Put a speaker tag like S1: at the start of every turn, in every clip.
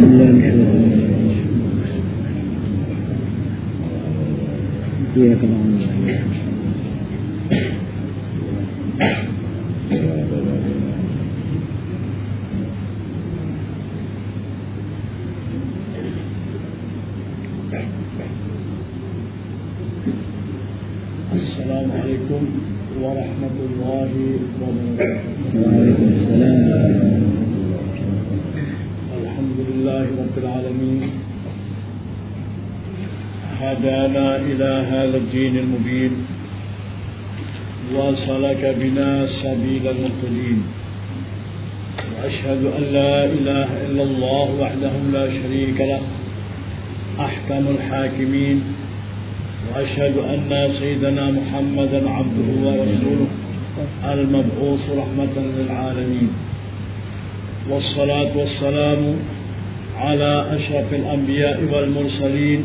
S1: السلام إلى هذا الدين المبين وسلك بنا سبيل المهتدين. وأشهد أن لا إله إلا الله وحده لا شريك له أحكم الحاكمين. وأشهد أن سيدنا محمدا عبده ورسوله المبعوث رحمة للعالمين. والصلاة والسلام على أشرف الأنبياء والمرسلين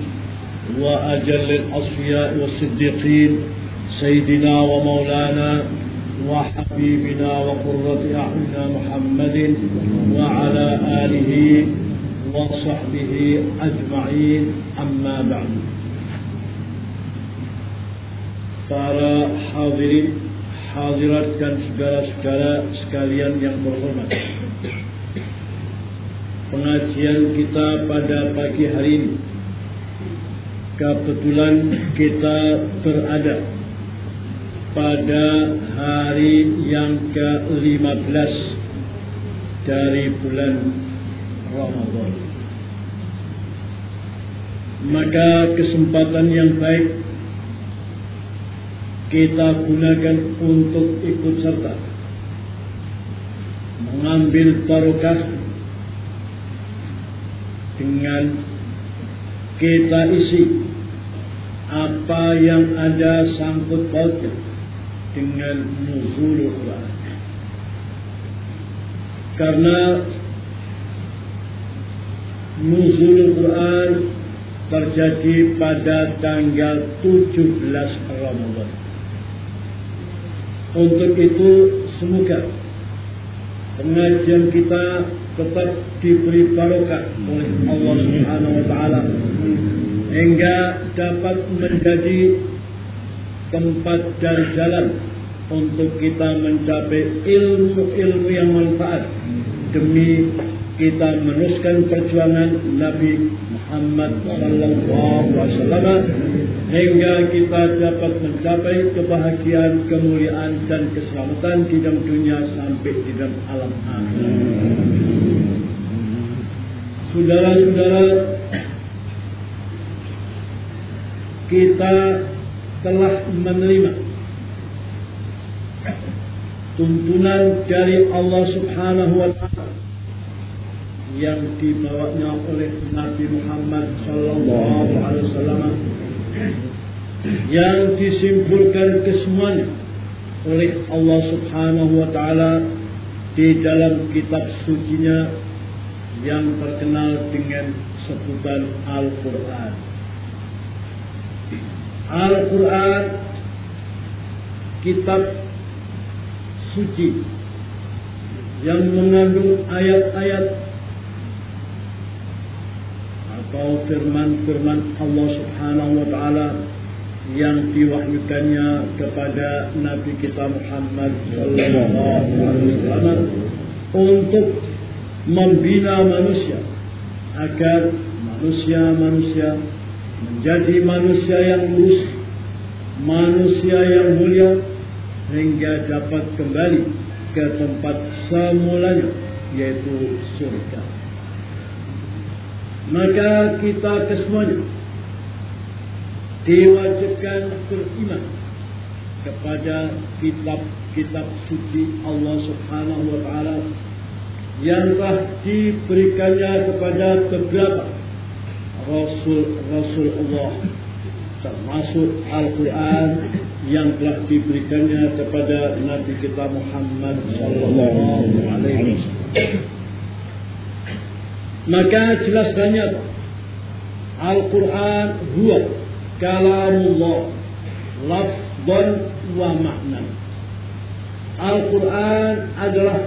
S1: وأجل الأصفياء والصديقين سيدنا ومولانا وحبيبنا وقرة أعيننا محمد وعلى آله وصحبه أجمعين أما بعد para hadirin hadirat dan segala-segala sekalian yang terhormat pengajian kita pada pagi hari ini kebetulan kita berada pada hari yang ke-15 dari bulan Ramadan. Maka kesempatan yang baik kita gunakan untuk ikut serta. Mengambil barokah dengan kita isi apa yang ada sangkut pautnya dengan nuzul Quran. Karena nuzul Quran terjadi pada tanggal 17 Ramadan. Untuk itu semoga pengajian kita tetap diberi barokah oleh Allah Subhanahu wa taala hingga dapat menjadi tempat dan jalan untuk kita mencapai ilmu-ilmu yang manfaat demi kita meneruskan perjuangan Nabi Muhammad alaihi wasallam hingga kita dapat mencapai kebahagiaan, kemuliaan dan keselamatan di dalam dunia sampai di dalam alam akhir. Saudara-saudara, kita telah menerima tuntunan dari Allah Subhanahu wa taala yang dibawanya oleh Nabi Muhammad sallallahu alaihi wasallam yang disimpulkan kesemuanya oleh Allah Subhanahu wa taala di dalam kitab sucinya yang terkenal dengan sebutan Al-Qur'an. Al-Quran kitab suci yang mengandung ayat-ayat atau firman-firman Allah Subhanahu wa taala yang diwahyukannya kepada Nabi kita Muhammad sallallahu alaihi wasallam untuk membina manusia agar manusia-manusia menjadi manusia yang lurus, manusia yang mulia hingga dapat kembali ke tempat semulanya yaitu surga. Maka kita kesemuanya diwajibkan beriman kepada kitab-kitab suci Allah Subhanahu wa taala yang telah diberikannya kepada beberapa Rasul-Rasul Allah termasuk Al-Quran yang telah diberikannya kepada Nabi kita Muhammad Sallallahu Alaihi Wasallam. Maka jelaskannya Al-Quran huwa kalamullah lafdan wa makna. Al-Quran adalah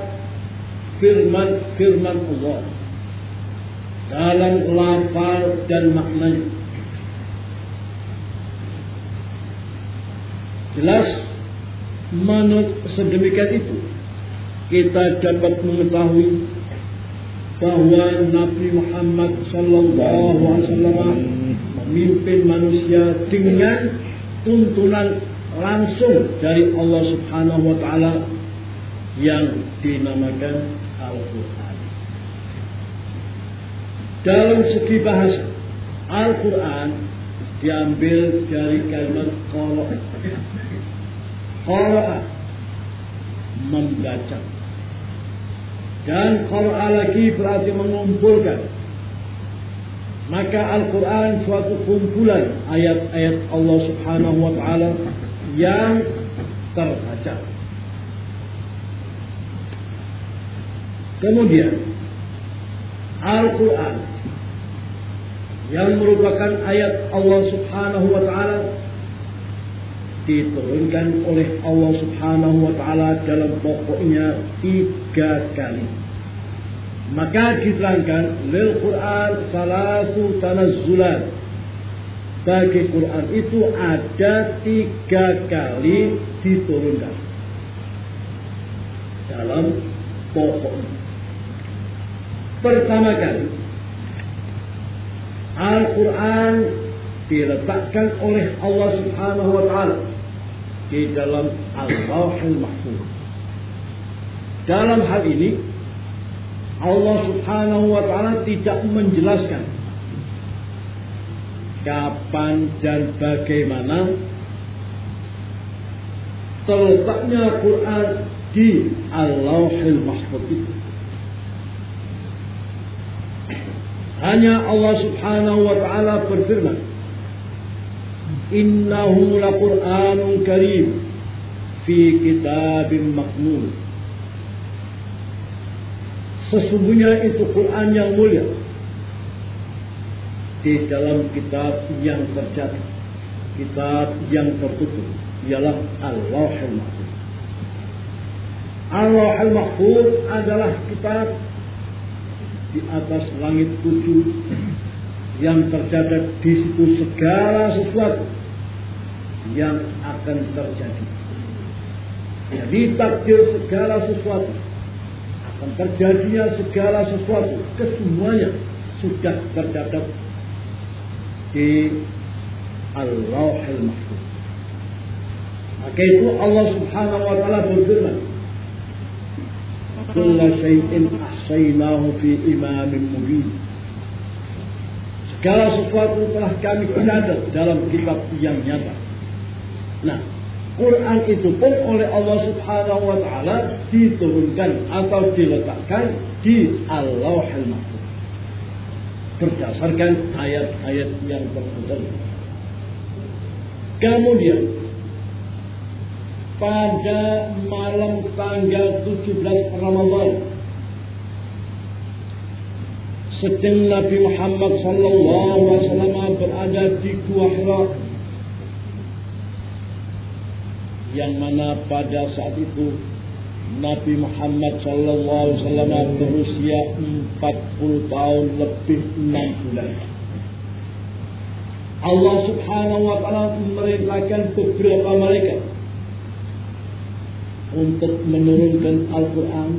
S1: firman-firman Allah dalam lafal dan maknanya. Jelas menurut sedemikian itu kita dapat mengetahui bahwa Nabi Muhammad Sallallahu Alaihi Wasallam memimpin manusia dengan tuntunan langsung dari Allah Subhanahu Wa Taala yang dinamakan Al-Quran. Dalam segi bahasa, Al-Quran diambil dari kalimat qara. Qara membaca. Dan qara lagi berarti mengumpulkan. Maka Al-Quran suatu kumpulan ayat-ayat Allah Subhanahu wa taala yang terbaca. Kemudian Al-Quran yang merupakan ayat Allah Subhanahu wa taala diturunkan oleh Allah Subhanahu wa taala dalam pokoknya tiga kali. Maka diterangkan lil Quran salatu tanazzulan. Bagi Quran itu ada tiga kali diturunkan dalam pokoknya. Pertama kali Al-Quran diletakkan oleh Allah Subhanahu wa taala di dalam Al-Lawhul Mahfuz. Dalam hal ini Allah Subhanahu wa taala tidak menjelaskan kapan dan bagaimana terletaknya Quran di Al-Lawhul Mahfuz itu. Hanya Allah subhanahu wa ta'ala berfirman. Innahu laqur'anun karim fi kitabim maknun. Sesungguhnya itu Quran yang mulia di dalam kitab yang terjadi, kitab yang tertutup, ialah Al-Lawhul Mahfuz. Al-Lawhul Mahfuz adalah kitab di atas langit tujuh yang tercatat di situ segala sesuatu yang akan terjadi. Jadi takdir segala sesuatu akan terjadinya segala sesuatu kesemuanya sudah tercatat di Allahul Mahfuz. Maka itu Allah Subhanahu wa taala berfirman, "Kullu ahsaynahu fi imamin mubin." Segala sesuatu telah kami catat dalam kitab yang nyata. Nah, Quran itu pun oleh Allah Subhanahu wa taala diturunkan atau diletakkan di Allahul Mahfuz. Berdasarkan ayat-ayat yang tertentu. Kemudian pada malam tanggal 17 Ramadhan sedang Nabi Muhammad sallallahu alaihi wasallam berada di Gua Hira yang mana pada saat itu Nabi Muhammad sallallahu alaihi wasallam berusia 40 tahun lebih 6 bulan. Allah Subhanahu wa taala memerintahkan beberapa malaikat untuk menurunkan Al-Qur'an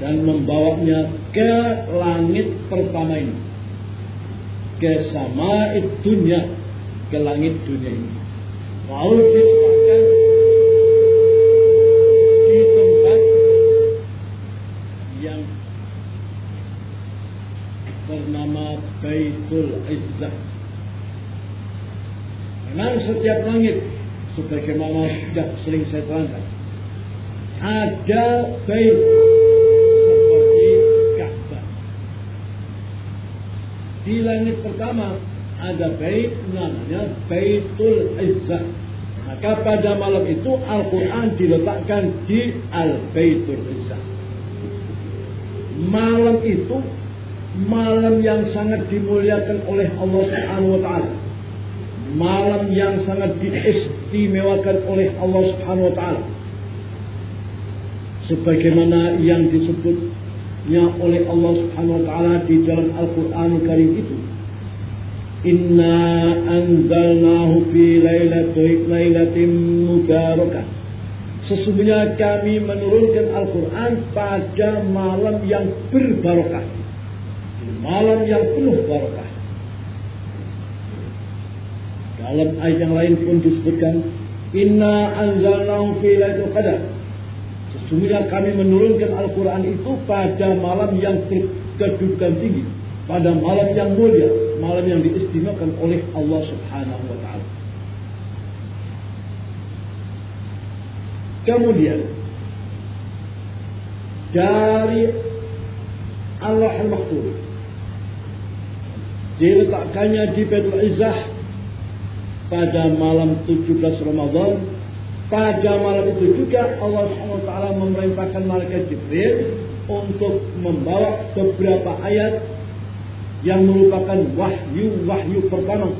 S1: dan membawanya ke langit pertama ini. Ke sama dunia, ke langit dunia ini. Lalu diletakkan di tempat yang bernama Baitul Izzah. Memang setiap langit, sebagaimana sudah sering saya terangkan, ada bait seperti Ka'bah. Di langit pertama ada bait namanya Baitul Izzah. Maka pada malam itu Al-Quran diletakkan di Al-Baitul Izzah. Malam itu malam yang sangat dimuliakan oleh Allah Subhanahu wa taala. Malam yang sangat diistimewakan oleh Allah Subhanahu wa taala. sebagaimana yang disebutnya oleh Allah Subhanahu wa taala di dalam Al-Qur'an Karim itu Inna anzalnahu fi lailatin mubarakah Sesungguhnya kami menurunkan Al-Quran pada malam yang berbarokah. Malam yang penuh barokah. Dalam ayat yang lain pun disebutkan Inna anzalnahu fi lailatul qadar. Sesungguhnya kami menurunkan Al-Quran itu pada malam yang kedudukan tinggi. Pada malam yang mulia. Malam yang diistimewakan oleh Allah subhanahu wa ta'ala. Kemudian dari Allah al-Mahfuz diletakkannya di Baitul Izzah pada malam 17 Ramadan pada malam itu juga Allah SWT memerintahkan malaikat Jibril untuk membawa beberapa ayat yang merupakan wahyu-wahyu pertama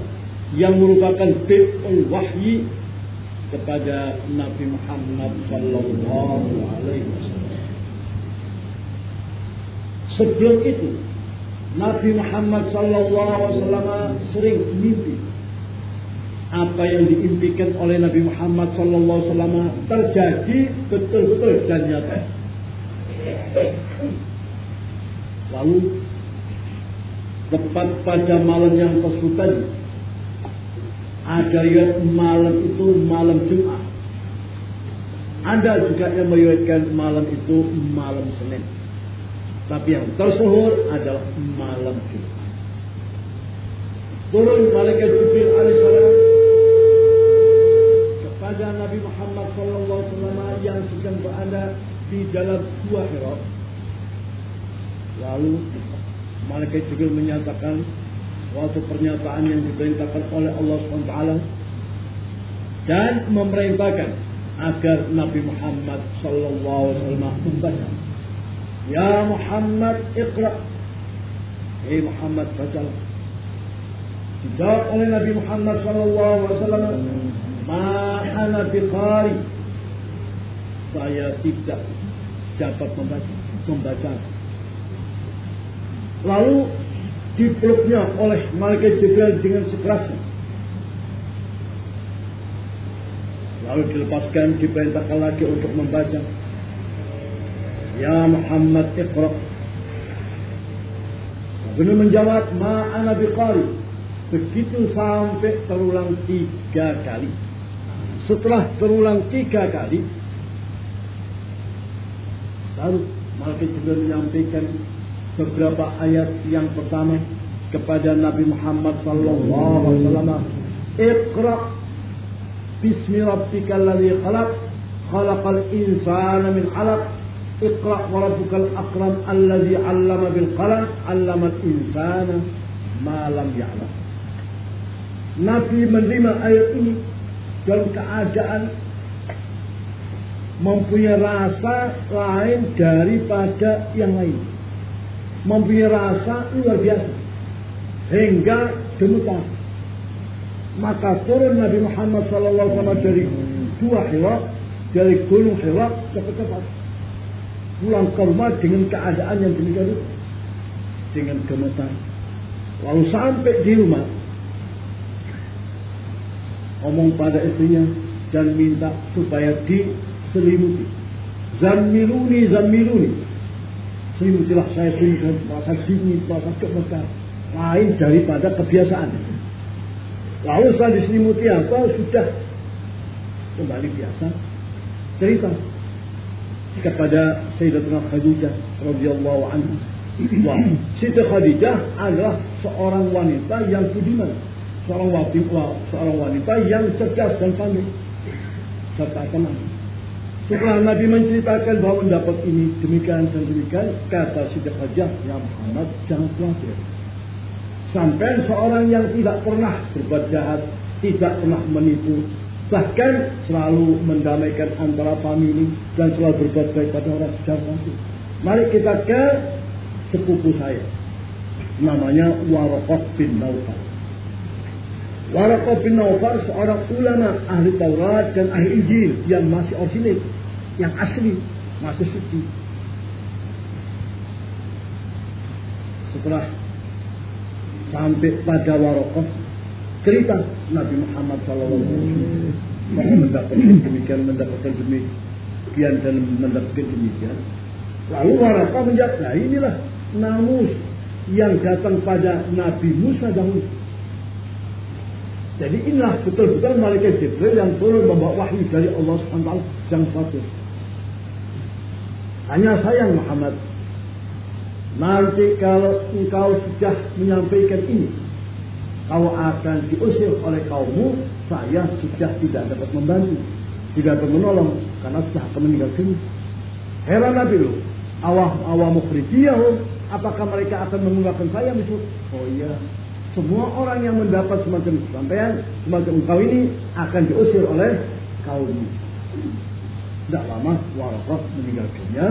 S1: yang merupakan bid'ul wahyi kepada Nabi Muhammad Sallallahu Alaihi Wasallam. Sebelum itu, Nabi Muhammad Sallallahu Alaihi Wasallam sering mimpi apa yang diimpikan oleh Nabi Muhammad Wasallam terjadi betul-betul dan nyata. Lalu tepat pada malam yang tersebut ada yang malam itu malam Jumat. Ada juga yang meriwayatkan malam itu malam Senin. Tapi yang tersuhur adalah malam Jumat. Turun malaikat Jibril alaihissalam kepada Nabi Muhammad SAW yang sedang berada di dalam gua Hira. Lalu malaikat Jibril menyatakan suatu pernyataan yang diperintahkan oleh Allah SWT dan memerintahkan agar Nabi Muhammad Wasallam membaca. Ya Muhammad, ikhra. Hei Muhammad, baca. Dijawab oleh Nabi Muhammad Wasallam, Ma'ana biqari. Saya tidak dapat membaca. membaca. Lalu dipeluknya oleh malaikat Jibril dengan sekerasnya. Lalu dilepaskan, diperintahkan lagi untuk membaca. Ya Muhammad Iqra. Benar menjawab, ma'ana biqari. Begitu sampai terulang tiga kali. Setelah terulang tiga kali, lalu malaikat Jibril menyampaikan beberapa ayat yang pertama kepada Nabi Muhammad sallallahu alaihi wasallam. Iqra Bismi rabbikal ladzi khalaq khalaqal insana min 'alaq. Iqra wa rabbukal akram alladzi 'allama bil qalam 'allamal insana ma lam ya'lam. Nabi menerima ayat ini dalam keadaan mempunyai rasa lain daripada yang lain. Mempunyai rasa luar biasa. Hingga gemetar. Maka turun Nabi Muhammad SAW dari dua Hira, dari gunung Hira cepat-cepat. Pulang ke rumah dengan keadaan yang demikian dengan gemetar. Lalu sampai di rumah ngomong pada istrinya dan minta supaya diselimuti. Zamiluni, zamiluni selimutilah saya selimutkan puasa sini, puasa ke Mekah. Lain daripada kebiasaan. Lalu setelah diselimuti apa sudah kembali biasa. Cerita kepada Sayyidatuna Khadijah radhiyallahu anha. Wah, Siti Khadijah adalah seorang wanita yang budiman, seorang wanita, seorang wanita yang cerdas dan pandai serta tenang. Setelah Nabi menceritakan bahwa mendapat ini demikian dan demikian, kata Siti Khadijah, ya Muhammad jangan khawatir. Sampai seorang yang tidak pernah berbuat jahat, tidak pernah menipu, bahkan selalu mendamaikan antara famili dan selalu berbuat baik pada orang jangan Mari kita ke sepupu saya. Namanya Waraqah bin Naufal. Waraqah bin Naufal seorang ulama ahli Taurat dan ahli Injil yang masih orisinil, yang asli, masih suci. Setelah sampai pada Warokoh, cerita Nabi Muhammad SAW mendapatkan demikian, mendapatkan demikian dan mendapatkan demikian. Lalu Warokoh menjawab, nah inilah namus yang datang pada Nabi Musa dahulu. Jadi inilah betul-betul malaikat Jibril yang turun membawa wahyu dari Allah SWT yang satu. Hanya sayang Muhammad, nanti kalau engkau sudah menyampaikan ini, kau akan diusir oleh kaummu, saya sudah tidak dapat membantu, tidak dapat menolong, karena sudah akan meninggal sini. Heran Nabi loh, awam awam mukhrijiyahum apakah mereka akan menggunakan saya? Oh iya, semua orang yang mendapat semacam sampaian, semacam engkau ini akan diusir oleh kaum. Tidak lama Warakah meninggal dunia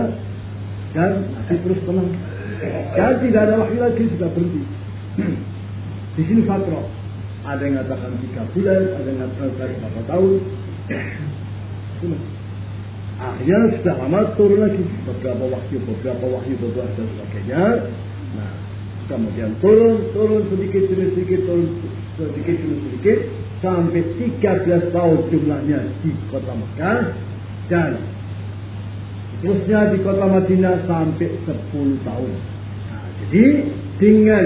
S1: dan masih terus tenang. Dan tidak ada wahyu lagi sudah berhenti. Di sini fatro. Ada yang mengatakan tiga bulan, ada yang mengatakan berapa tahun. Akhirnya sudah lama turun lagi beberapa wahyu, beberapa wahyu, beberapa dan sebagainya. Nah, kemudian turun, turun sedikit demi sedikit, turun sedikit demi sedikit, sampai 13 tahun jumlahnya di kota Mekah dan terusnya di kota Madinah sampai 10 tahun. Nah, jadi dengan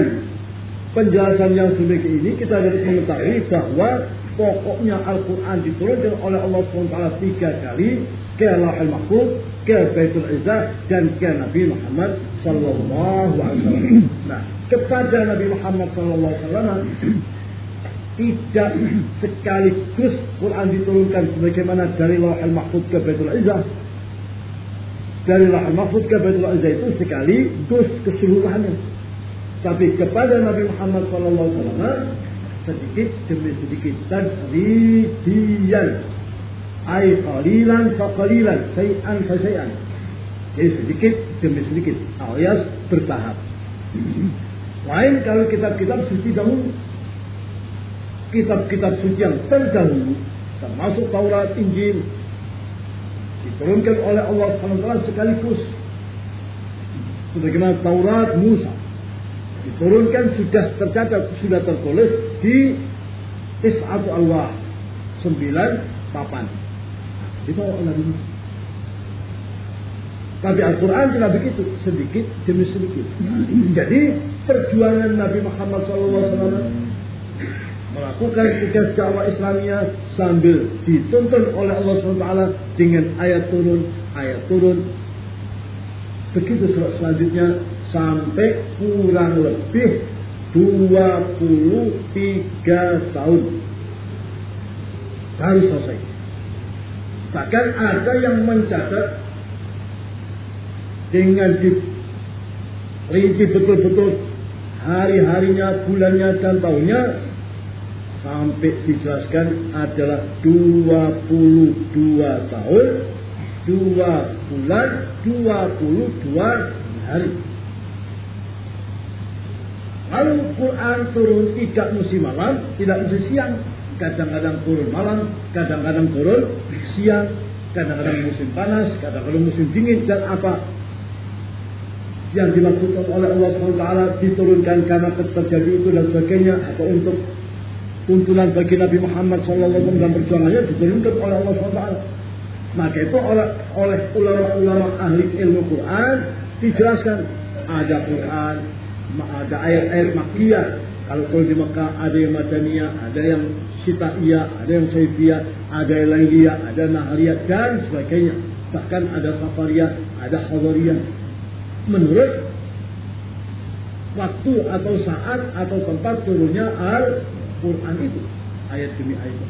S1: penjelasan yang sedemikian ini kita harus mengetahui bahwa pokoknya Al-Quran diturunkan oleh Allah SWT tiga kali ke Allahul Mahfuz, ke Baitul Izzah dan ke Nabi Muhammad Sallallahu Alaihi Wasallam. Nah, kepada Nabi Muhammad Wasallam tidak sekaligus Quran diturunkan sebagaimana dari Lauhul Mahfuz ke Baitul Izzah. Dari Lauhul Mahfuz ke Baitul Izzah itu sekaligus keseluruhannya. Tapi kepada Nabi Muhammad Wasallam sedikit demi sedikit tadrijian ay qalilan fa qalilan say'an fa say'an jadi sedikit demi sedikit alias bertahap lain kalau kitab-kitab suci dahulu kitab-kitab suci yang terdahulu termasuk Taurat Injil diturunkan oleh Allah SWT sekaligus sebagaimana Taurat Musa diturunkan sudah tercatat, sudah tertulis di Is'atu Allah sembilan papan. Itu oleh Musa. Tapi Al-Quran tidak begitu, sedikit demi sedikit. Jadi perjuangan Nabi Muhammad SAW melakukan tugas dakwah Islamnya sambil dituntun oleh Allah SWT dengan ayat turun, ayat turun. Begitu surat selanjutnya sampai kurang lebih 23 tahun baru selesai. Bahkan ada yang mencatat dengan dirinci betul-betul hari-harinya, bulannya, dan tahunnya sampai dijelaskan adalah 22 tahun, 2 bulan, 22 hari. Lalu Quran turun tidak musim malam, tidak musim siang. Kadang-kadang turun malam, kadang-kadang turun siang, kadang-kadang musim panas, kadang-kadang musim dingin dan apa yang dimaksudkan oleh Allah SWT diturunkan karena terjadi itu dan sebagainya atau untuk tuntunan bagi Nabi Muhammad SAW dan perjuangannya diturunkan oleh Allah SWT. Maka itu oleh oleh ulama-ulama ahli ilmu Quran dijelaskan ada Quran, ada ayat-ayat makiyah. Kalau kalau di Mekah ada yang Madaniyah, ada yang Sitaiyah, ada yang Saifiyah, ada yang Lailiyah, ada Nahariyah dan sebagainya. Bahkan ada Safariyah, ada Hadariyah. Menurut waktu atau saat atau tempat turunnya Al-Quran itu. Ayat demi ayat.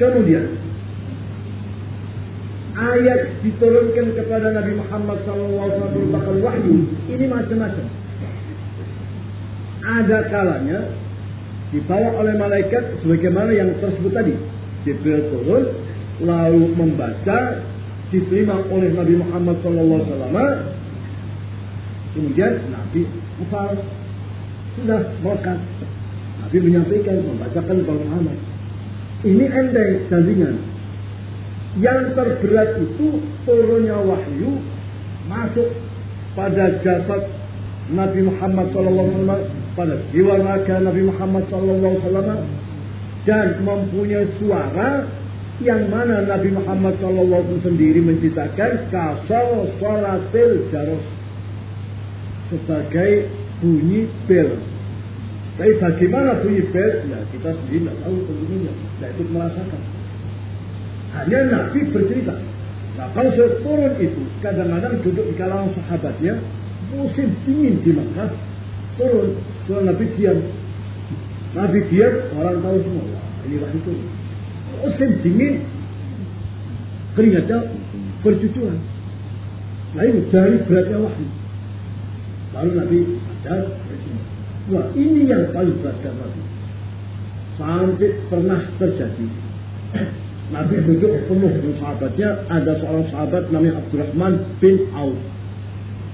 S1: Kemudian ayat diturunkan kepada Nabi Muhammad SAW berupakan wahyu ini macam-macam. Ada kalanya dibawa oleh malaikat sebagaimana yang tersebut tadi. Jibril turun lalu membaca diterima oleh Nabi Muhammad SAW. Kemudian Nabi hafal sudah melekat. Nabi menyampaikan membacakan kepada Muhammad. Ini endai dan ringan Yang terberat itu turunnya wahyu masuk pada jasad Nabi Muhammad SAW, pada jiwa raga Nabi Muhammad SAW, dan mempunyai suara yang mana Nabi Muhammad SAW sendiri menciptakan kasal solatil jaros sebagai bunyi bel. Tapi bagaimana bunyi bel? Ya kita sendiri tidak tahu tentunya, tidak ikut merasakan. Hanya Nabi bercerita. Nah kalau turun itu, kadang-kadang duduk di kalangan sahabatnya, musim dingin di Makkah, turun, turun Nabi diam. Nabi diam, orang tahu semua, wah ini wahyu turun. Musim dingin, keringatnya bercucuran. Nah ini dari beratnya wahyu. Lalu Nabi sadar, wah ini yang paling berat Nabi. Sampai pernah terjadi Nabi duduk penuh dengan sahabatnya. Ada seorang sahabat namanya Abdurrahman bin Auf.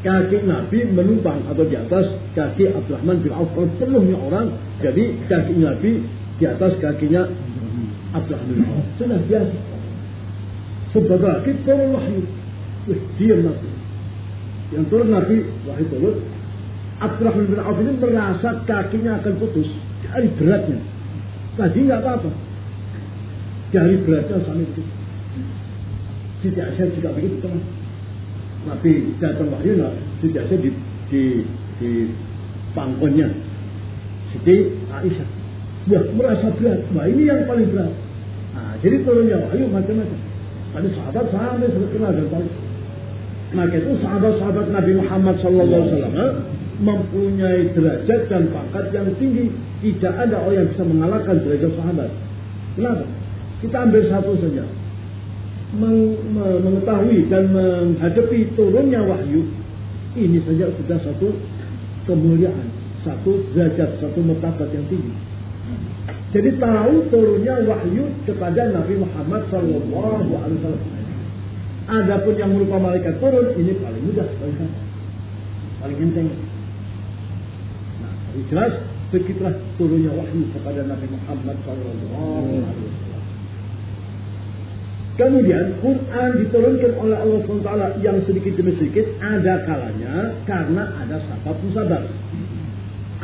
S1: Kaki Nabi menumpang atau di atas kaki Abdurrahman bin Auf. Penuhnya orang, jadi kaki Nabi di atas kakinya Sudah biasa. Sebentar lagi turun wahyu. Wih, diam Nabi. Yang turun. Abdurrahman bin Auf ini merasa kakinya akan putus. Dari beratnya. Tadi nggak apa-apa dari beratnya sampai itu. Siti Aisyah juga begitu teman. Nabi datang nah, Siti Aisyah di, di, di pangkonnya. Siti Aisyah. Wah merasa berat. Wah ini yang paling berat. Jadi turunnya wahyu macam-macam. Ada sahabat sampai kenal dan tahu. Maka itu sahabat-sahabat Nabi Muhammad SAW mempunyai derajat dan pangkat yang tinggi. Tidak ada orang yang bisa mengalahkan derajat sahabat. Kenapa? Kita ambil satu saja. Meng, mengetahui dan menghadapi turunnya wahyu ini saja sudah satu kemuliaan, satu derajat, satu martabat yang tinggi. Jadi tahu turunnya wahyu kepada Nabi Muhammad Sallallahu Alaihi Wasallam. Adapun yang berupa malaikat turun ini paling mudah, paling paling enteng. Nah, jelas begitulah turunnya wahyu kepada Nabi Muhammad Sallallahu Alaihi Wasallam. Kemudian Quran diturunkan oleh Allah SWT yang sedikit demi sedikit ada kalanya karena ada sabab musabab.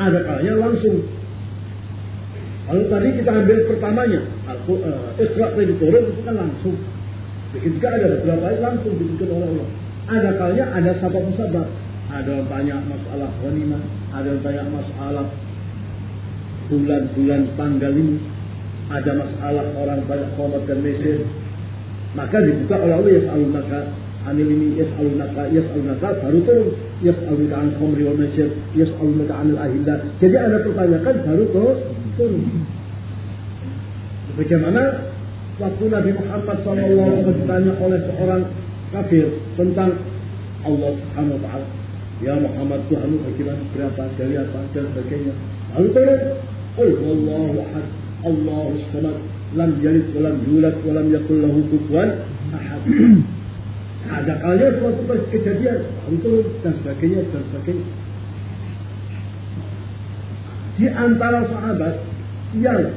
S1: Ada kalanya langsung. Kalau tadi kita ambil pertamanya, uh, Iqra tadi turun itu kan langsung. Juga ada beberapa ayat langsung diturunkan oleh Allah. Ada kalanya ada sabab musabab. Ada banyak masalah wanita, ada banyak masalah bulan-bulan tanggal ini, ada masalah orang banyak komat dan mesir, maka dibuka oleh Allah yas'alunaka anil ini yas'alunaka yas'alunaka baru turun yas'alunaka an khamri wal masyir yas'alunaka anil ahillah jadi ada pertanyaan baru turun bagaimana waktu Nabi Muhammad SAW ditanya oleh seorang kafir tentang Allah Subhanahu wa taala Ya Muhammad Tuhan bagaimana berapa dari apa dan sebagainya lalu turun Qul wallahu ahad Allahu samad lam yalid walam yulad walam yakul lahu kufuwan ahad. Ada kalanya suatu kejadian itu dan sebagainya dan sebagainya. Di antara sahabat yang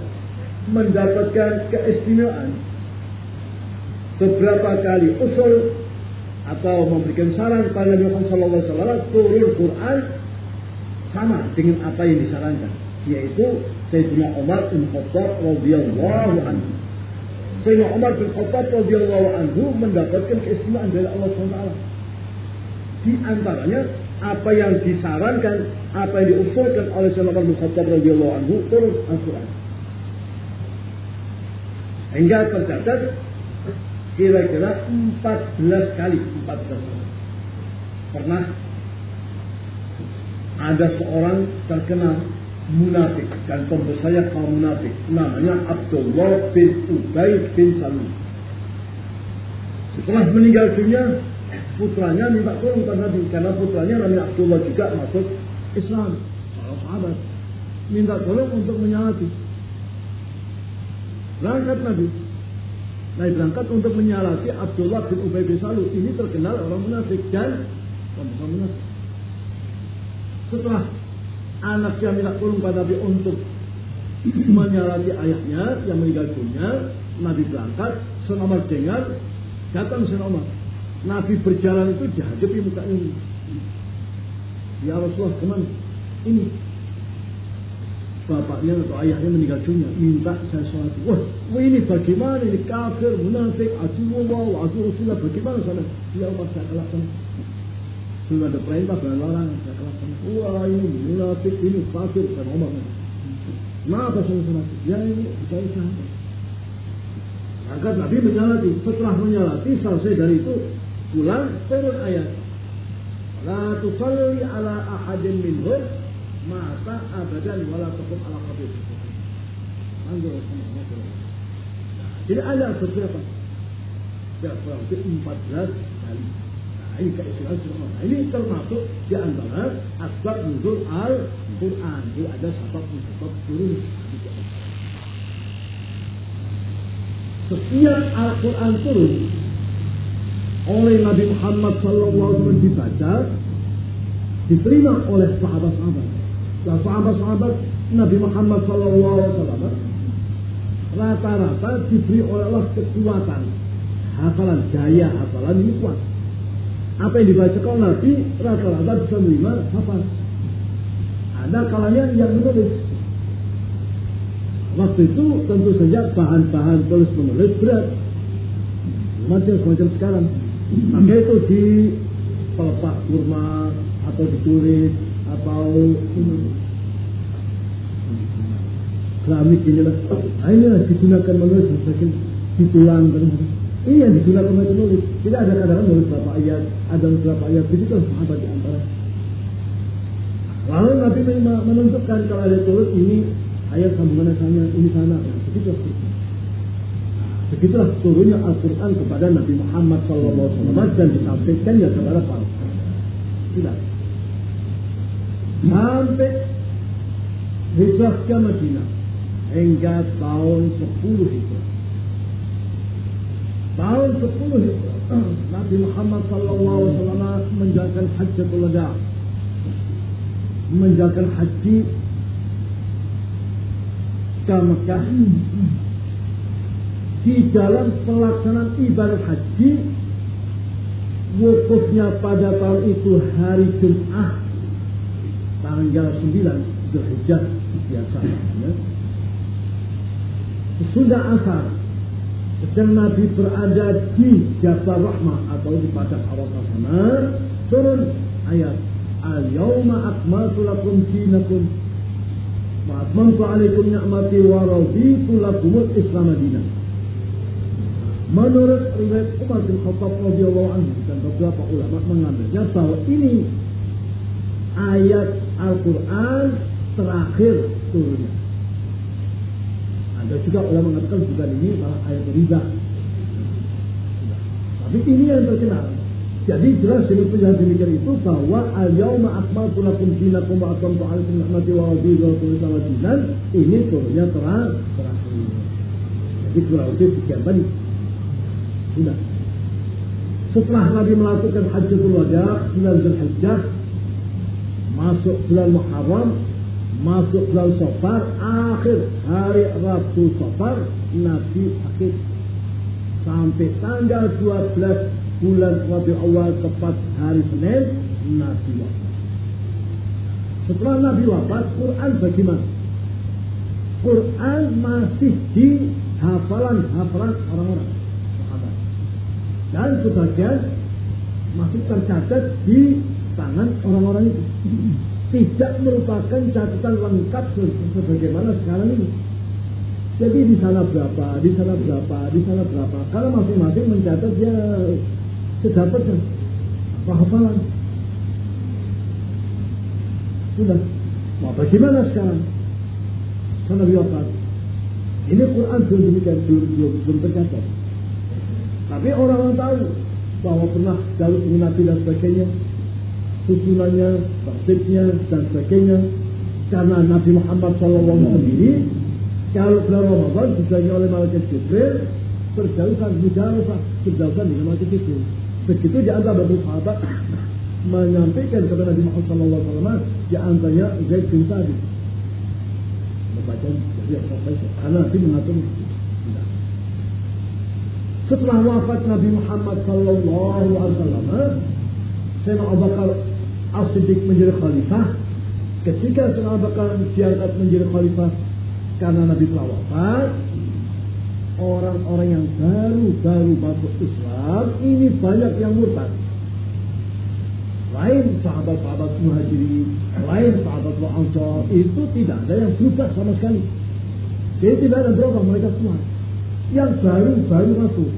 S1: mendapatkan keistimewaan beberapa kali usul atau memberikan saran kepada Nabi Muhammad SAW turun Quran sama dengan apa yang disarankan yaitu Sayyidina Umar bin Khattab radhiyallahu anhu. Sayyidina Umar bin Khattab radhiyallahu anhu mendapatkan keistimewaan dari Allah SWT. Di antaranya apa yang disarankan, apa yang diusulkan oleh Umar bin Khattab radhiyallahu anhu turun Al-Quran. Hingga tercatat kira-kira 14 kali, 14 kali. Pernah ada seorang terkenal munafik dan pembesarnya kaum munafik namanya Abdullah bin Ubay bin Salul. Setelah meninggal dunia, putranya minta tolong kepada Nabi karena putranya namanya Abdullah juga masuk Islam. Para sahabat minta tolong untuk menyalati. Berangkat Nabi. Nabi berangkat untuk menyalati Abdullah bin Ubay bin Salul. Ini terkenal orang munafik dan pembesar munafik. Setelah anaknya minta tolong pada Nabi untuk menyalati ayahnya yang meninggal dunia. Nabi berangkat Umar dengar, datang Umar. Nabi berjalan itu dihadapi mukanya ini. Ya Rasulullah ke mana? Ini. Bapaknya atau ayahnya meninggal dunia minta saya sholat. Wah, wah ini bagaimana ini? Kafir munafik aduwallah adu rasulullah bagaimana sana? Ya Umar saya kelakkan sudah ada perintah dan larang saya kelakkan wah ini munafik ini kafir dan Umar kenapa saya sholat? Ya ini saya sahabat maka Nabi menyalati setelah menyalati selesai dari itu pulang turun ayat La tusalli ala ahadin minhum mata abadan wala takum ala qabir. Jadi ada beberapa. Ya, kurang lebih 14 kali. Nah, ini keistilahan surah nah, Ini termasuk di antara asbab nuzul Al-Quran. Jadi ada sebab-sebab turun. Setiap Al-Quran turun oleh Nabi Muhammad SAW dibaca, diterima oleh sahabat-sahabat. Dan sahabat-sahabat Nabi Muhammad SAW rata-rata diberi oleh Allah kekuatan. Hafalan daya hafalan ini kuat apa yang dibacakan Nabi rata-rata bisa menerima hafal ada kalanya yang menulis. Waktu itu tentu saja bahan-bahan tulis menulis berat. Macam semacam sekarang maka itu di pelepah kurma atau ditulis atau keramik ini lah. Lah digunakan menulis sebagian ditulang dan ini yang digunakan untuk menulis tidak ada kadang-kadang menulis berapa ayat ada beberapa ayat begitu sahabat di antara. Lalu Nabi menentukan kalau ada tulis ini ayat sambungan sana ini sana. Begitu Begitulah turunnya Al-Quran kepada Nabi Muhammad SAW dan disampaikannya kepada para Tidak sampai hijrah ke Madinah hingga tahun 10 hijrah. Tahun 10 hijrah Nabi Muhammad SAW menjalankan hajjatul wada menjalankan haji ke Mekah di dalam pelaksanaan ibadah haji wukufnya pada tahun itu hari Jumat tanggal 9 Zulhijjah biasa ya. Sudah asar sedang Nabi berada di Jabal Rahmah atau di padang Arafah sana turun ayat Al-yawma akmaltu lakum dinakum wa atmamtu alaikum ni'mati wa raditu Islam. Menurut riwayat Umar bin Khattab radhiyallahu anhu dan beberapa ulama mengambilnya bahwa ini ayat Al-Quran terakhir turunnya. Ada juga ulama mengatakan juga ini malah ayat riba. Tapi ini yang terkenal. Jadi jelas dari penjelasan demikian itu bahwa al-yawma akmaltu lakum dinakum wa atamtu alaikum ni'mati wa raditu lakum dinan ini turunnya terakhir. Jadi kurang lebih sekian tadi. Sudah. Setelah Nabi melakukan hajatul wada 9 Zulhijjah masuk bulan Muharram, masuk bulan Safar, akhir hari Rabu Safar, Nabi sakit sampai tanggal 12 bulan Rabi Awal tepat hari Senin, Nabi wafat. Setelah Nabi wafat, Quran bagaimana? Quran masih di hafalan-hafalan orang-orang Dan sebagian masih tercatat di tangan orang-orang itu tidak merupakan catatan lengkap sebagaimana sekarang ini. Jadi di sana berapa, di sana berapa, di sana berapa. Kalau masing-masing mencatat ya sedapatnya apa hafalan. Sudah. Mau bagaimana sekarang? Karena wafat. Ini Quran belum demikian, belum tercatat. Tapi orang-orang tahu bahwa pernah jalur Nabi dan sebagainya susunannya, tertibnya dan sebagainya. Karena Nabi Muhammad SAW sendiri kalau bulan Ramadan dijalankan oleh malaikat Jibril berjauhan mujarabah berjauhan dengan malaikat Jibril. Begitu di antara beberapa sahabat menyampaikan kepada Nabi Muhammad SAW di antaranya Zaid bin Thabit. Membaca jadi apa karena Nabi mengatur Setelah wafat Nabi Muhammad Sallallahu Alaihi Wasallam, Sayyidina Abu Bakar As-Siddiq menjadi khalifah. Ketika Sayyidina Abu Bakar diangkat menjadi khalifah karena Nabi telah wafat, orang-orang yang baru-baru masuk Islam ini banyak yang murtad. Lain sahabat-sahabat muhajirin, lain sahabat ansar itu tidak ada yang berubah sama sekali. Jadi tidak ada berubah mereka semua. Yang baru-baru masuk.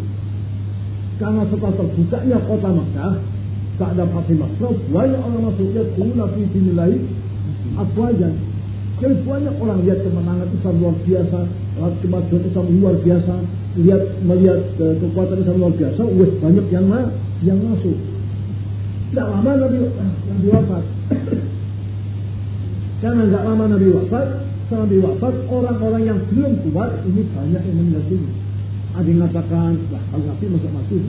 S1: Karena setelah terbukanya kota Makkah, tak ada pasti banyak orang masuk. Ya, kuna fi dinilai afwajan. Jadi banyak orang lihat kemenangan Islam luar biasa, lihat kemajuan Islam luar biasa, lihat melihat uh, kekuatan Islam luar biasa, wes banyak yang ma yang masuk. Tidak lama Nabi, Nabi wafat. Karena tidak lama Nabi wafat, Nabi wafat, orang-orang yang belum kuat ini banyak yang meninggal dunia. Ada yang mengatakan, wah kalau Nabi masuk masuk,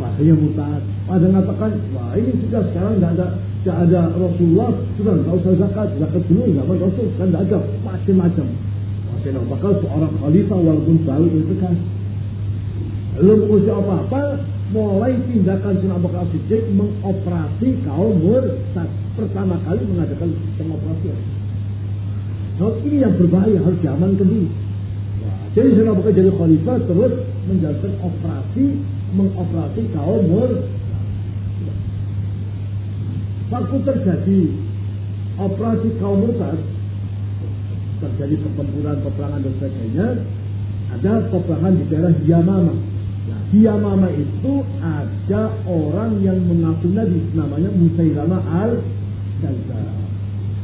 S1: wah dia mutad. Ada yang mengatakan, wah ini sudah sekarang tidak ada tidak ada Rasulullah, sudah tidak usah zakat, zakat dulu ada Rasul, kan tidak ada macam-macam. Masih bakal seorang khalifah walaupun baru itu kan belum usia apa-apa, mulai tindakan Sunan Abu Bakar Siddiq mengoperasi kaum murtad. Pertama kali mengadakan pengoperasian. Nah, ini yang berbahaya harus diamankan dulu. Jadi Sunan Abu Bakar jadi khalifah terus menjalankan operasi mengoperasi kaum murtad. Waktu terjadi operasi kaum murtad, terjadi pertempuran, peperangan dan sebagainya, ada peperangan di daerah Yamama. Nah, Yamama itu ada orang yang mengaku Nabi, namanya Musailama al Kadzab.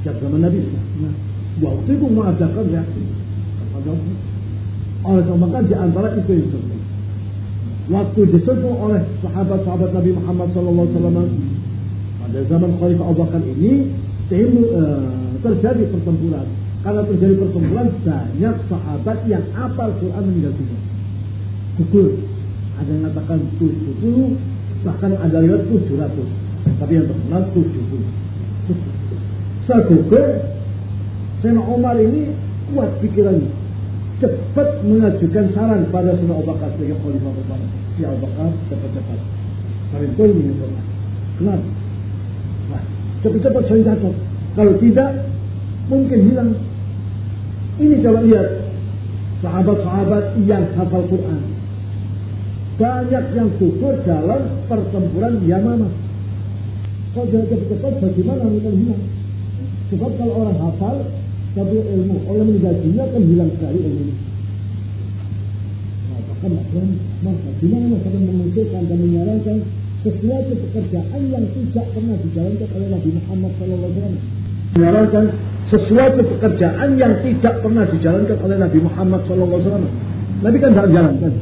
S1: Sejak zaman Nabi. Nah, waktu itu mengadakan reaksi. Oleh sebab di antara itu terjadi. Waktu diserbu oleh sahabat-sahabat Nabi Muhammad SAW pada zaman Khalifah Abu Bakar ini timbul, uh, terjadi pertempuran. Karena terjadi pertempuran banyak sahabat yang apal Quran meninggal dunia. Gugur. Ada yang mengatakan 70, bahkan ada yang 700. Tapi yang terkenal 70. Saya gugur, Sena Omar ini kuat pikirannya. Cepat mengajukan saran pada Sena Abu Bakar sebagai khalifah pertama. Si Abu Bakar cepat-cepat. Kami pun ini Kenapa? Nah, cepat-cepat saya jatuh. Kalau tidak, mungkin hilang ini coba lihat sahabat-sahabat yang hafal Quran. Banyak yang gugur dalam pertempuran Yamama. Kalau dia cepat-cepat bagaimana kita hilang? Sebab kalau orang hafal satu ilmu, oleh meninggal dunia kan hilang sekali ilmu. Nah, bahkan maka gimana kita mengusulkan dan menyarankan sesuatu pekerjaan yang tidak pernah dijalankan oleh Nabi Muhammad SAW. Menyarankan sesuatu pekerjaan yang tidak pernah dijalankan oleh Nabi Muhammad SAW. Nabi kan tidak jalankan.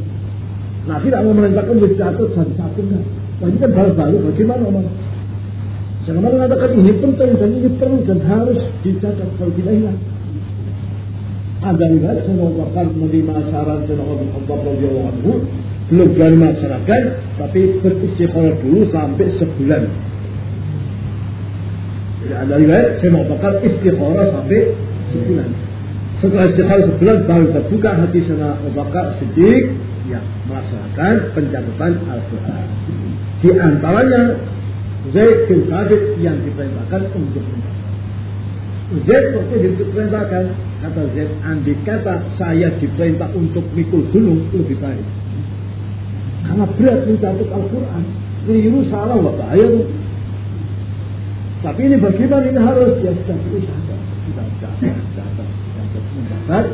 S1: Nabi tidak mau merintahkan satu satu-satu kan. Nah ini kan baru-baru, bagaimana Omar? Jangan mengatakan ini penting dan ini perlu dan harus dicatat kalau tidak hilang. Ada lihat saya bakal menerima saran dari bin Khattab radhiyallahu anhu belum berani masyarakat tapi beristikharah dulu sampai sebulan jadi ada riwayat saya mau bakar istikharah sampai sebulan. Setelah istikharah sebulan baru terbuka hati sana Abu Bakar sedikit yang melaksanakan pencatatan Al-Quran. Di antaranya Zaid bin Thabit yang diperintahkan untuk mencatat. Zaid waktu diperintahkan kata Zaid andi kata saya diperintah untuk mikul gunung lebih baik. Karena berat mencatat Al-Quran. Keliru salah wah bahaya tuh. Tapi ini bagaimana ini harus ya sudah berusaha. Sudah mencatat.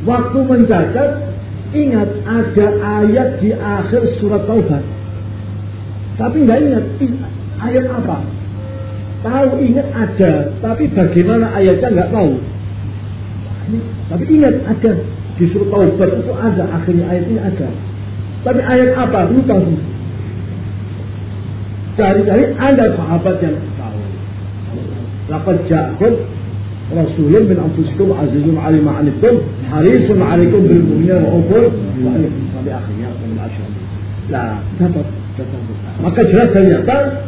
S1: Waktu mencatat ingat ada ayat di akhir surat Taubat. Tapi nggak ingat ayat apa. Tahu ingat ada, tapi bagaimana ayatnya nggak tahu. Tapi ingat ada di surat Taubat itu ada akhirnya ayat ini ada. Tapi ayat apa? Lupa semua cari-cari ada sahabat yang tahu. Laqad ja'akum rasulun min anfusikum azizun 'alaihi ma 'anittum harisun 'alaikum bil mu'minina ra'ufur sampai akhirnya Nah, dapat, Maka jelas ternyata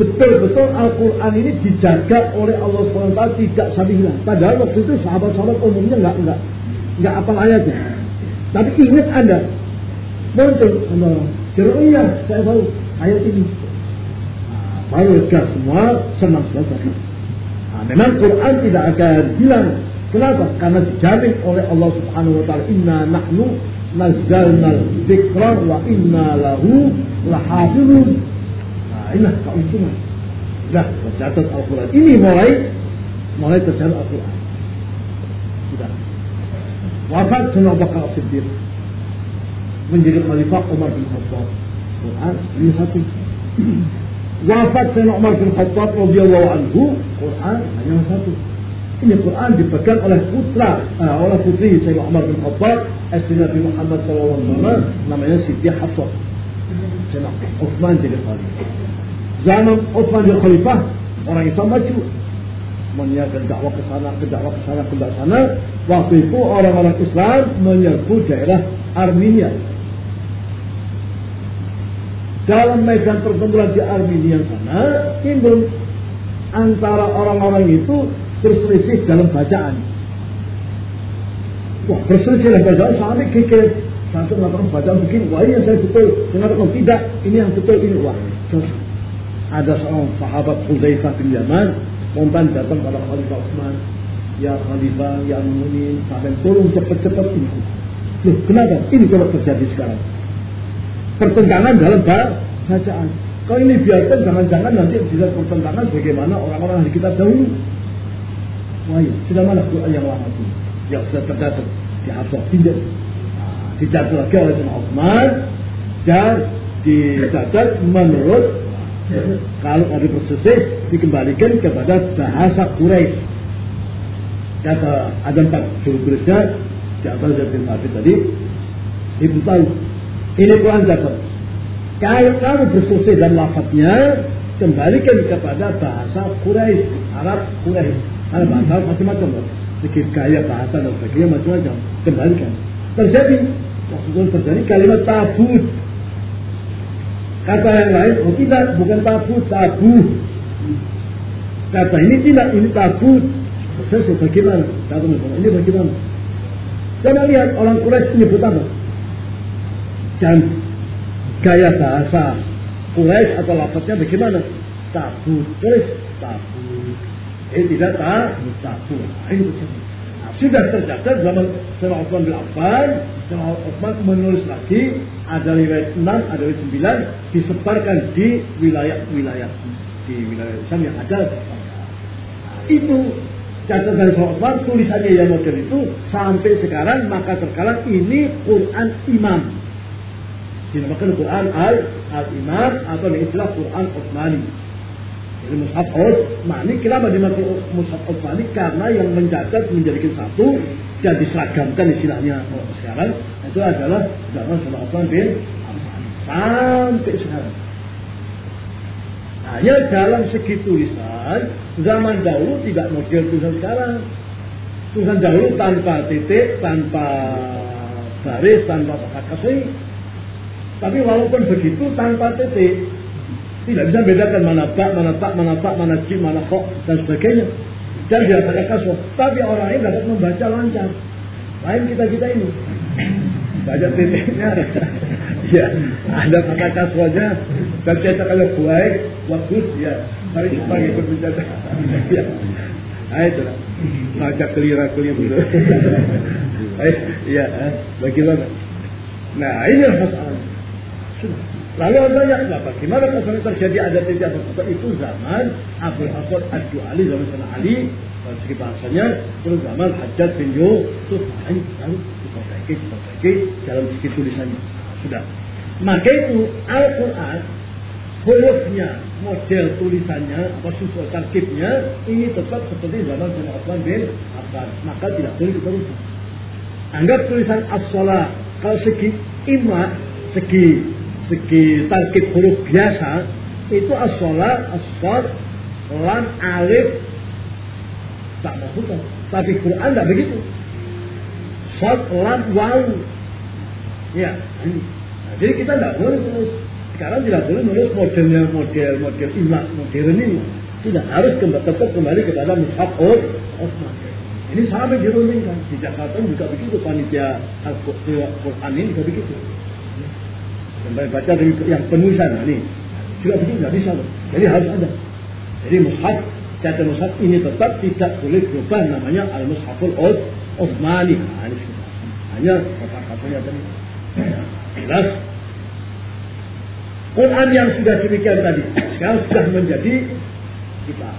S1: betul-betul Al-Quran ini dijaga oleh Allah SWT tidak sampai hilang. Padahal waktu itu sahabat-sahabat umumnya enggak enggak nggak apa ayatnya. Tapi ingat Anda, muncul oh iya, saya tahu ayat ini. Nah, baru lega semua, senang selesai. Nah, memang Quran tidak akan bilang Kenapa? Karena dijamin oleh Allah Subhanahu wa taala, "Inna nahnu nazzalna dzikra wa inna lahu lahafizun." Nah, ini keuntungan. Sudah tercatat Al-Quran. Ini mulai mulai tercatat Al-Quran. Sudah. Wafat Sunnah Bakar Siddiq menjadi khalifah Umar bin Khattab. Quran ini satu. Wafat Sayyidina Umar bin Khattab radhiyallahu anhu, Quran hanya satu. Ini Quran dipegang oleh putra, uh, oleh putri Sayyidina Umar bin Khattab, istri Nabi Muhammad SAW, namanya Siti Hafsah. Sayyidina Utsman jadi khalifah. Zaman Utsman jadi khalifah, orang Islam maju. Menyiarkan dakwah ke sana, ke dakwah ke sana, ke sana. Waktu itu orang-orang Islam menyerbu daerah Armenia. Dalam medan pertempuran di Armenia sana, timbul antara orang-orang itu berselisih dalam bacaan. Wah, berselisih dalam bacaan sampai kikir. Satu mengatakan bacaan begini, wah ini yang saya betul. Mengatakan tidak, ini yang betul ini. Wah, terus ada seorang sahabat Huzaifah bin Yaman, Montan datang pada Khalifah Utsman. Ya Khalifah, ya Munin, sampai tolong cepat-cepat ini. Loh, kenapa? Ini coba terjadi sekarang. Pertentangan dalam bacaan. Kalau ini biarkan jangan-jangan nanti bisa pertentangan bagaimana orang-orang di kitab dahulu. Wahyu. Sudah mana Quran yang lama itu? Yang sudah terdapat di tidak. Dicatat lagi oleh Sayyidina Utsman dan dicatat menurut kalau ada perselisih dikembalikan kepada bahasa Quraisy. Kata ada empat suruh tulisnya atas dari Thabit tadi ibu tahu ini Quran catat kalau kamu berselisih dan lafadznya kembalikan kepada bahasa Quraisy Arab Quraisy ada bahasa macam-macam sedikit kaya bahasa dan sebagainya macam-macam. Kembalikan. Terjadi. Itu terjadi kalimat tabut. Kata yang lain oh tidak bukan tabut tabu kata ini tidak ini tabut. Saya bagaimana? Kata ini bagaimana? Coba lihat orang Quraisy menyebut apa? Dan gaya bahasa Quraisy atau lafaznya bagaimana? Tabut. Quraisy tabut ini tidak tahu. Ini nah, sudah tercatat zaman Sayyidina Utsman bin Affan, Sayyidina menulis lagi ada riwayat 6, ada riwayat 9 disebarkan di wilayah-wilayah di wilayah Islam yang ada. Nah, itu catatan dari Utsman tulisannya yang model itu sampai sekarang maka terkalang ini Quran Imam. Dinamakan Quran Al Al Imam atau istilah Quran Utsmani Mushaf Utsmani kenapa dimaksud Mushaf Utsmani karena yang mencatat menjadikan satu dan diseragamkan istilahnya. Oh, sekarang itu adalah zaman Sayyidina Utsman bin Affan. Sampai sekarang. Hanya dalam segi tulisan zaman dahulu tidak model tulisan sekarang. Tulisan dahulu tanpa titik tanpa baris tanpa kasih tapi walaupun begitu tanpa titik tidak bisa bedakan mana tak, mana tak, mana tak, mana jim, mana kok, dan sebagainya. Dan tidak pakai kaswa. Tapi orang lain dapat membaca lancar. Lain kita-kita ini. Baca titiknya. ya, ada pakai kaswanya. Dan kalau baik, bagus, ya. Mari kita ikut mencetak. ya. Nah itu lah. Baca kelira-keliru. Iya, bagaimana? Nah ini masalah. Sudah. Lalu tanya, nah bagaimana kalau terjadi ada tidak? Seperti itu zaman Abu Aswad Adu Ali zaman sana Ali segi bahasanya. Terus zaman Hajjat bin Yusuf. Ini lalu diperbaiki diperbaiki dalam segi tulisannya. Sudah. Maka itu Al-Quran hurufnya model tulisannya apa susul tarkibnya ini tetap seperti zaman Sayyidina Utsman bin Affan. Maka tidak boleh diteruskan anggap tulisan as-salat kalau segi imla segi segi tarkib huruf biasa itu as-sholat, as-shod, lam, alif tak masuk tapi Quran tidak begitu shod, lam, waw ya ini nah, jadi kita tidak boleh terus sekarang tidak boleh menulis modelnya model model imak modern ini tidak harus kembali tetap kembali kepada mushaf Osman Ini sampai dirundingkan. Di Jakarta juga begitu. Panitia Al-Quran ini juga begitu. Sampai baca dari yang penulisan. Nah, ini juga begitu. Tidak bisa. Jadi harus ada. Jadi mushaf, catat mushaf ini tetap tidak boleh berubah. Namanya Al-Mushaful Osmani. Nah, ini sudah. Hanya kata-katanya tadi. Jelas. Quran yang sudah demikian tadi. Sekarang sudah menjadi kita